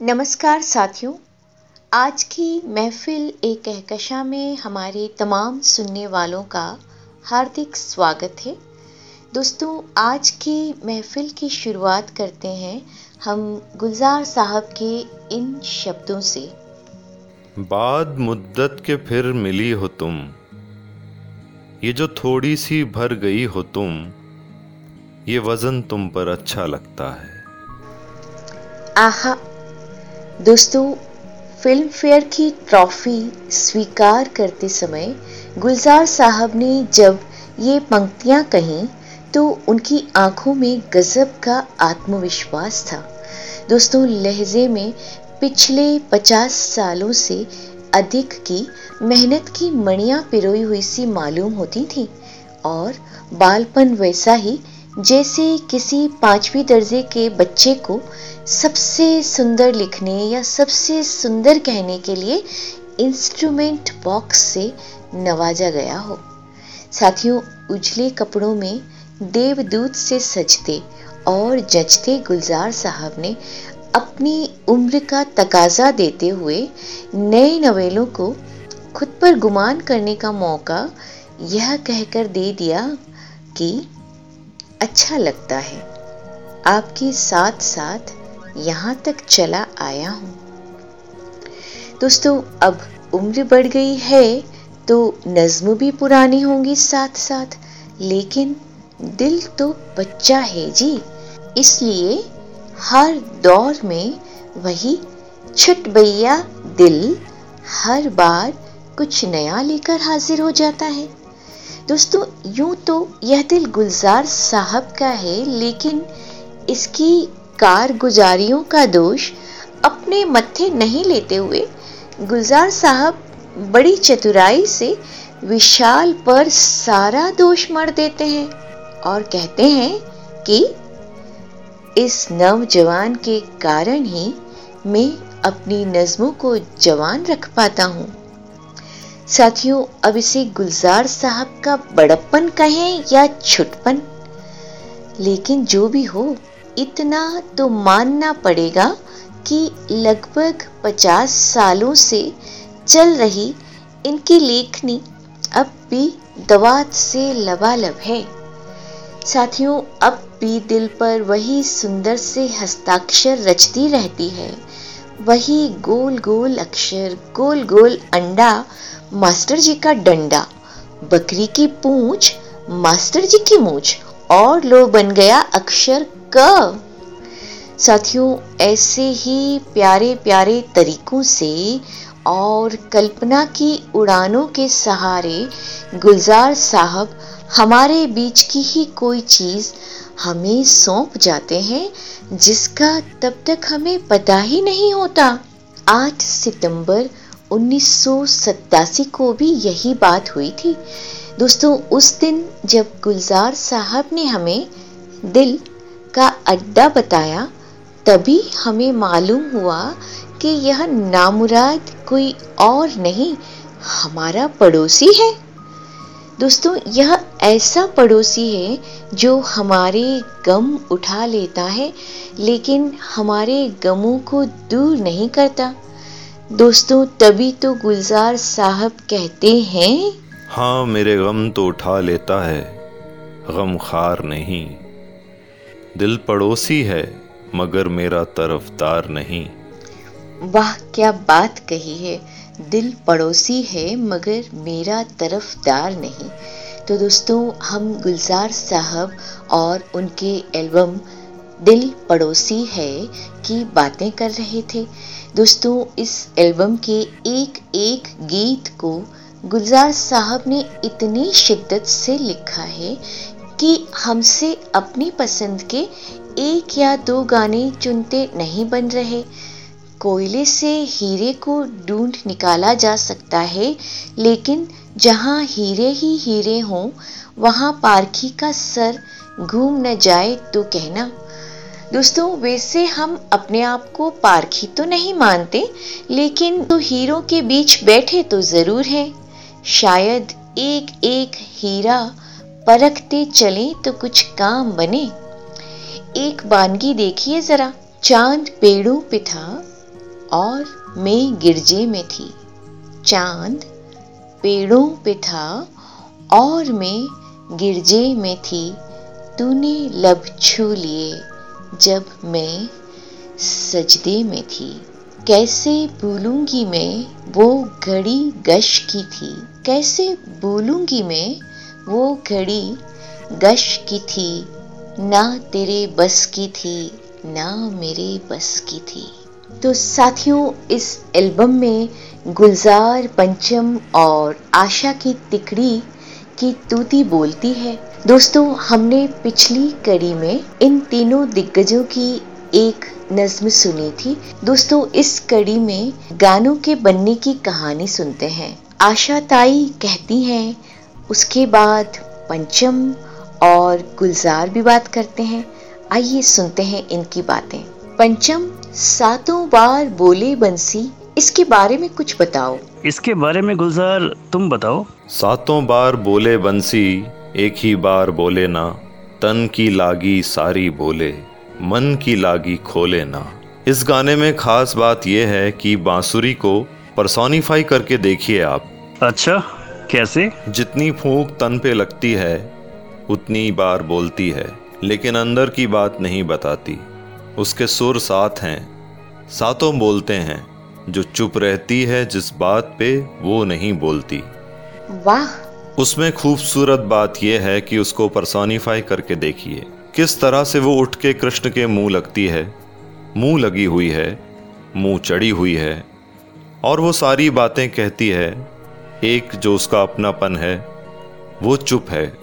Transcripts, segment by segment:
नमस्कार साथियों आज की महफिल एक कहकशा में हमारे तमाम सुनने वालों का हार्दिक स्वागत है। दोस्तों आज की महफिल की शुरुआत करते हैं हम गुलजार साहब के इन शब्दों से। बाद मुद्दत के फिर मिली हो तुम ये जो थोड़ी सी भर गई हो तुम ये वज़न तुम पर अच्छा लगता है। आहा दोस्तों फ़िल्म फेयर की ट्रॉफी स्वीकार करते समय गुलजार साहब ने जब ये पंक्तियाँ कहीं तो उनकी आँखों में गजब का आत्मविश्वास था। दोस्तों, लहजे में पिछले पचास सालों से अधिक की मेहनत की मणियाँ पिरोई हुई सी मालूम होती थी और बालपन वैसा ही जैसे किसी पांचवी दर्जे के बच्चे को सबसे सुंदर लिखने या सबसे सुंदर कहने के लिए इंस्ट्रूमेंट बॉक्स से नवाजा गया हो। साथियों, उजले कपड़ों में देवदूत से सजते और जचते गुलजार साहब ने अपनी उम्र का तकाजा देते हुए नए नवेलों को खुद पर गुमान करने का मौका यह कहकर दे दिया कि अच्छा लगता है। आपके साथ साथ यहाँ तक चला आया हूँ। दोस्तों, अब उम्र बढ़ गई है तो नज्म भी पुरानी होंगी साथ साथ लेकिन दिल तो बच्चा है जी। इसलिए हर दौर में वही छुट भैया दिल हर बार कुछ नया लेकर हाजिर हो जाता है। दोस्तों, यूँ तो यह दिल गुलजार साहब का है, लेकिन इसकी कारगुजारियों का दोष अपने मत्थे नहीं लेते हुए गुलजार साहब बड़ी चतुराई से विशाल पर सारा दोष मर देते हैं और कहते हैं कि इस नवजवान के कारण ही मैं अपनी नज्मों को जवान रख पाता हूँ। साथियों, अब इसे गुलजार साहब का बड़प्पन कहें या छुटपन? लेकिन जो भी हो, इतना तो मानना पड़ेगा कि लगभग पचास सालों से चल रही इनकी लेखनी अब भी दवात से लबालब है। साथियों, अब भी दिल पर वही सुंदर से हस्ताक्षर रचती रहती है। वही गोल गोल अक्षर गोल गोल अंडा मास्टर जी का डंडा, बकरी की पूंछ, मास्टर जी की मूछ और लो बन गया अक्षर क। साथियों, ऐसे ही प्यारे प्यारे तरीकों से और कल्पना की उड़ानों के सहारे गुलजार साहब हमारे बीच की ही कोई चीज़ हमें सौंप जाते हैं, जिसका तब तक हमें पता ही नहीं होता। 8 सितंबर उन्नीस को भी यही बात हुई थी। दोस्तों, उस दिन जब गुलजार साहब ने हमें दिल का अड्डा बताया, तभी हमें मालूम हुआ कि यह नामुराद कोई और नहीं, हमारा पड़ोसी है। दोस्तों, यह ऐसा पड़ोसी है जो हमारे गम उठा लेता है, लेकिन हमारे गमों को दूर नहीं करता। दोस्तों तभी तो गुलजार साहब कहते हैं। हाँ मेरे गम तो उठा लेता है गम खार नहीं। दिल पड़ोसी है मगर मेरा तरफदार नहीं। वाह क्या बात कही है। दिल पड़ोसी है मगर मेरा तरफदार नहीं। तो दोस्तों हम गुलजार साहब और उनके एल्बम दिल पड़ोसी है की बातें कर रहे थे। दोस्तों, इस एल्बम के एक एक गीत को गुलजार साहब ने इतनी शिद्दत से लिखा है कि हमसे अपनी पसंद के एक या दो गाने चुनते नहीं बन रहे। कोयले से हीरे को ढूंढ निकाला जा सकता है, लेकिन जहाँ हीरे ही हीरे हों, वहाँ पारखी का सर घूम न जाए तो कहना। दोस्तों, वैसे हम अपने आप को पारखी तो नहीं मानते, लेकिन तो हीरों के बीच बैठे तो ज़रूर हैं। शायद एक एक हीरा परखते चले तो कुछ काम बने। एक बानगी देखिए जरा, चाँद पेड़ों पे था और मैं गिरजे में थी। चाँद पेड़ों पे था और मैं गिरजे में थी, तूने लब छू लिए। जब मैं सजदे में थी, कैसे भूलूँगी मैं वो घड़ी गश की थी? कैसे भूलूँगी मैं वो घड़ी गश की थी? ना तेरे बस की थी, ना मेरे बस की थी। तो साथियों, इस एल्बम में गुलजार, पंचम और आशा की तिकड़ी की तूती बोलती है। दोस्तों हमने पिछली कड़ी में इन तीनों दिग्गजों की एक नज्म सुनी थी। दोस्तों इस कड़ी में गानों के बनने की कहानी सुनते हैं। आशा ताई कहती हैं उसके बाद पंचम और गुलजार भी बात करते हैं। आइए सुनते हैं इनकी बातें। पंचम सातों बार बोले बंसी इसके बारे में कुछ बताओ। इसके बारे में गुलजार तुम बताओ। सातों बार बोले बंसी एक ही बार बोले ना तन की लागी सारी बोले मन की लागी खोले ना। इस गाने में खास बात यह है कि बांसुरी को परसोनीफाई करके देखिए आप। अच्छा कैसे? जितनी फूंक तन पे लगती है उतनी बार बोलती है लेकिन अंदर की बात नहीं बताती। उसके सुर साथ हैं सातों बोलते हैं जो चुप रहती है जिस बात पे वो नहीं बोलती। वाह उसमें खूबसूरत बात यह है कि उसको परसोनीफाई करके देखिए। किस तरह से वो उठ के कृष्ण के मुँह लगती है। मुँह लगी हुई है, मुँह चढ़ी हुई है, और वो सारी बातें कहती है। एक जो उसका अपनापन है, वो चुप है,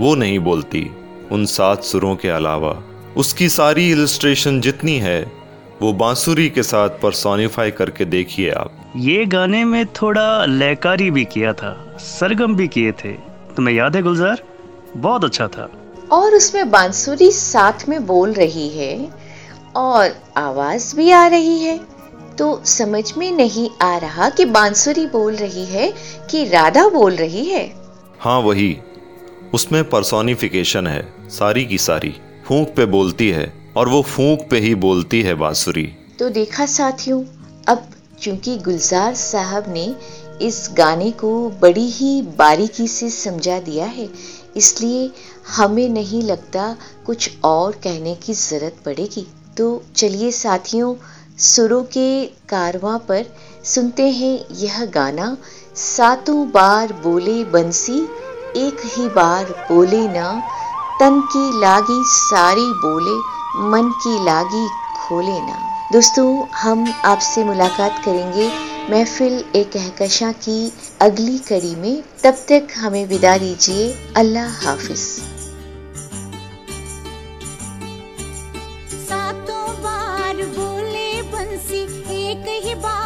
वो नहीं बोलती। उन सात सुरों के अलावा उसकी सारी इलस्ट्रेशन जितनी है वो बांसुरी के साथ परसोनिफाई करके देखिए आप। ये गाने में थोड़ा लयकारी भी किया था सरगम भी किए थे। तुम्हें याद है गुलजार? बहुत अच्छा था। और उसमें बांसुरी साथ में बोल रही है और आवाज़ भी आ रही है। तो समझ में नहीं आ रहा कि बांसुरी बोल रही है कि राधा बोल रही है। हाँ वही। उसमें परसोनिफिकेशन है सारी की सारी। फूंक पे बोलती है। और वो फूंक पे ही बोलती है बांसुरी। तो देखा साथियों, अब चूँकि गुलजार साहब ने इस गाने को बड़ी ही बारीकी से समझा दिया है, इसलिए हमें नहीं लगता कुछ और कहने की ज़रूरत पड़ेगी। तो चलिए साथियों, सुरों के कारवां पर सुनते हैं यह गाना, सातों बार बोले बंसी, एक ही बार बोले ना, तन की लागी सारी बोले मन की लागी खोले ना। दोस्तों, हम आपसे मुलाकात करेंगे महफिल एक कहकशा की अगली कड़ी में। तब तक हमें विदा दीजिए अल्लाह हाफिज़। सातों बार बोले बंसी, एक ही गम